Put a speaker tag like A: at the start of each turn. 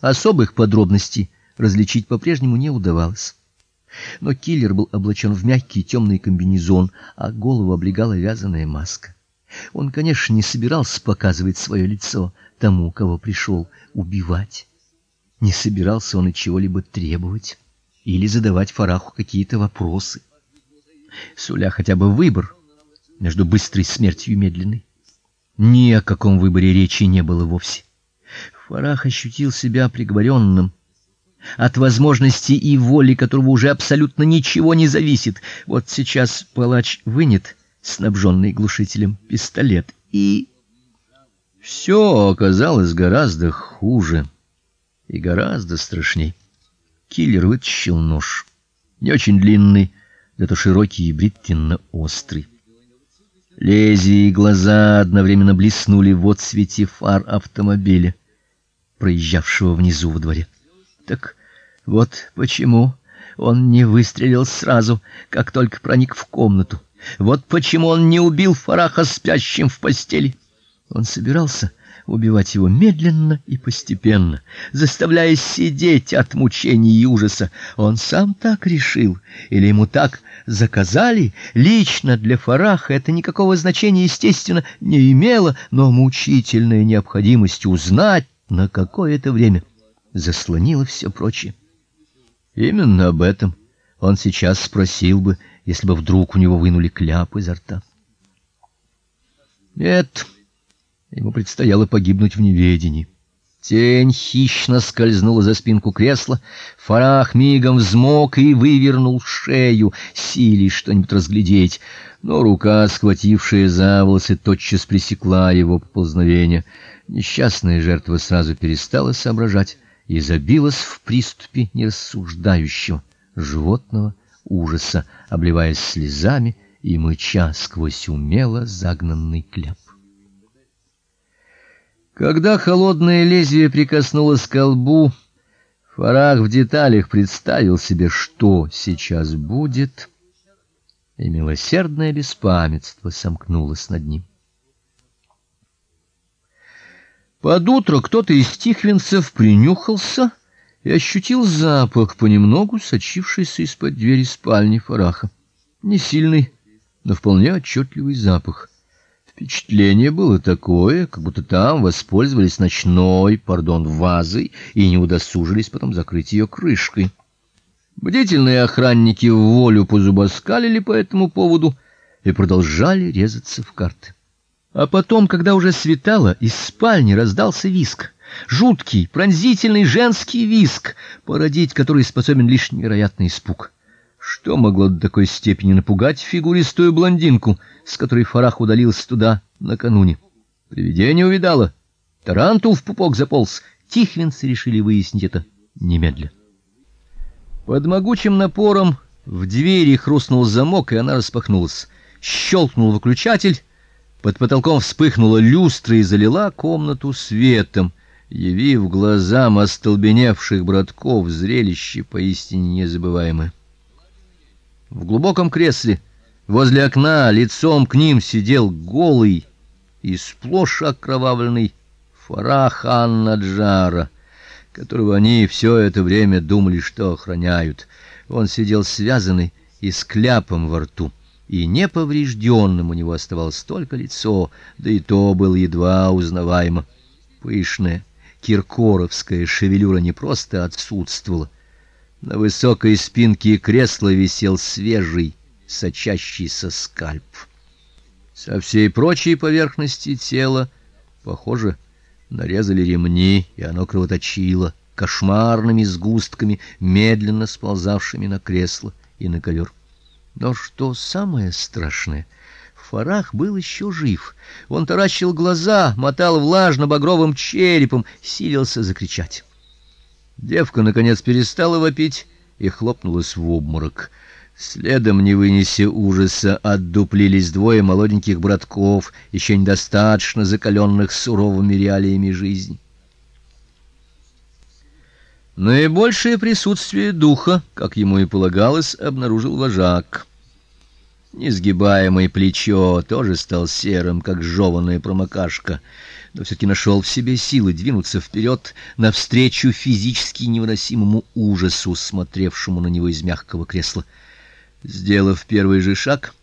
A: Особых подробностей различить по-прежнему не удавалось. Но киллер был облачен в мягкий темный комбинезон, а голову облегала вязаная маска. Он, конечно, не собирался показывать свое лицо тому, кого пришел убивать. Не собирался он и чего-либо требовать или задавать Фараху какие-то вопросы. Суля хотя бы выбор между быстрой смертью и медленной. Ни о каком выборе речи не было вовсе. Фарах ощутил себя приговоренным от возможности и воли которого уже абсолютно ничего не зависит. Вот сейчас палач вынет снабженный глушителем пистолет и все оказалось гораздо хуже и гораздо страшней. Киллер вытащил нож, не очень длинный, зато широкий и бритвенно острый. Лезвие и глаза одновременно блеснули в отсвете фар автомобиля, проезжавшего внизу во дворе. Так вот почему он не выстрелил сразу, как только проник в комнату. Вот почему он не убил Фараха спящим в постели. Он собирался убивать его медленно и постепенно, заставляя сидеть от мучений и ужаса. Он сам так решил или ему так заказали? Лично для Фараха это никакого значения, естественно, не имело, но мучительная необходимость узнать на какое-то время заслонила все прочее. Именно об этом он сейчас спросил бы, если бы вдруг у него вынули кляп изо рта. Нет, ему предстояло погибнуть в неведении. Тень хищно скользнула за спинку кресла, Фарах мигом взмок и вывернул шею, силясь что-нибудь разглядеть, но рука, схватившая за волосы, тотчас пресекла его поползновение. Несчастная жертва сразу перестала соображать и забилась в приступе нерассуждающего животного ужаса, обливаясь слезами и мыча сквозь умело загнанный кляп. Когда холодное лезвие прикоснулось к лбу, Фарах в деталях представил себе, что сейчас будет, и милосердное беспамятство сомкнулось над ним. Под утро кто-то из тихвинцев принюхался и ощутил запах, понемногу сочившийся из-под двери спальни Фараха. Не сильный, но вполне отчетливый запах. Впечатление было такое, как будто там воспользовались ночной, пардон, вазой и не удосужились потом закрыть ее крышкой. Бдительные охранники в волю позубоскалили по этому поводу и продолжали резаться в карты. А потом, когда уже светало, из спальни раздался виск. Жуткий, пронзительный женский виск, породить который способен лишь невероятный испуг. Что могло до такой степени напугать фигуристую блондинку, с которой Фарах удалился туда накануне? Привидение увидало, тарантул в пупок заполз. Тихвинцы решили выяснить это немедля. Под могучим напором в двери хрустнул замок, и она распахнулась. Щелкнул выключатель, под потолком вспыхнула люстра и залила комнату светом, явив глазам остолбеневших братков зрелище поистине незабываемое. В глубоком кресле возле окна лицом к ним сидел голый и сплошь окровавленный Фарах ан-Наджара, которого они все это время думали, что охраняют. Он сидел связанный и с кляпом во рту и неповрежденным у него оставалось только лицо, да и то было едва узнаваемо. Пышная киркоровская шевелюра не просто отсутствовала. На высокой спинке кресла висел свежий, сочащийся скальп. Со всей прочей поверхности тела, похоже, нарезали ремни, и оно кровоточило кошмарными сгустками, медленно сползавшими на кресло и на ковер. Но что самое страшное, Фарах был еще жив. Он таращил глаза, мотал влажно-багровым черепом, силился закричать. Девка наконец перестала вопить и хлопнулась в обморок. Следом, не вынеся ужаса, отдуплились двое молоденьких братков, еще недостаточно закаленных суровыми реалиями жизни. Наибольшее присутствие духа, как ему и полагалось, обнаружил вожак. Несгибаемое плечо тоже стал серым, как жеваная промокашка, но все таки нашел в себе силы двинуться вперед навстречу физически невыносимому ужасу, смотревшему на него из мягкого кресла. Сделав первый же шаг,